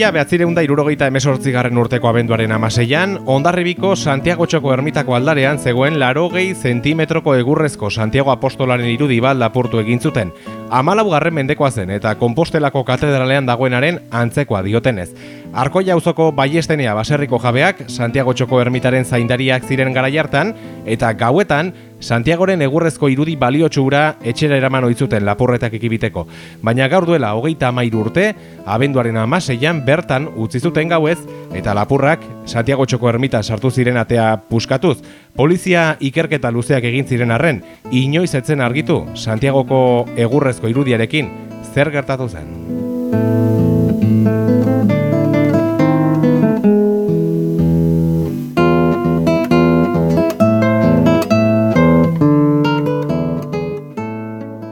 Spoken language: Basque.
Mila behatzireunda irurogeita emesortzigarren urteko abenduaren amaseian, ondarribiko Santiago Txoko ermitako aldarean zegoen larogei zentimetroko egurrezko Santiago Apostolaren irudi bat lapurtu egin zuten. Amalaugarren mendekoa zen eta kompostelako katedralean dagoenaren antzekoa diotenez. Arkoia auzoko baiestenea baserriko jabeak Santiago Txoko ermitaren zaindariak ziren gara hartan eta gauetan Santiagoren egurrezko irudi baliotsu etxera eraman oitzuten lapurretak ekibiteko. Baina gaur duela hogeita amairu urte, abenduaren amaseian bertan utzi zuten gauez eta lapurrak Santiago Txoko ermita sartu ziren atea puskatuz. Polizia ikerketa luzeak egin ziren arren, inoiz etzen argitu Santiagoko egurrezko irudiarekin zer gertatu zen.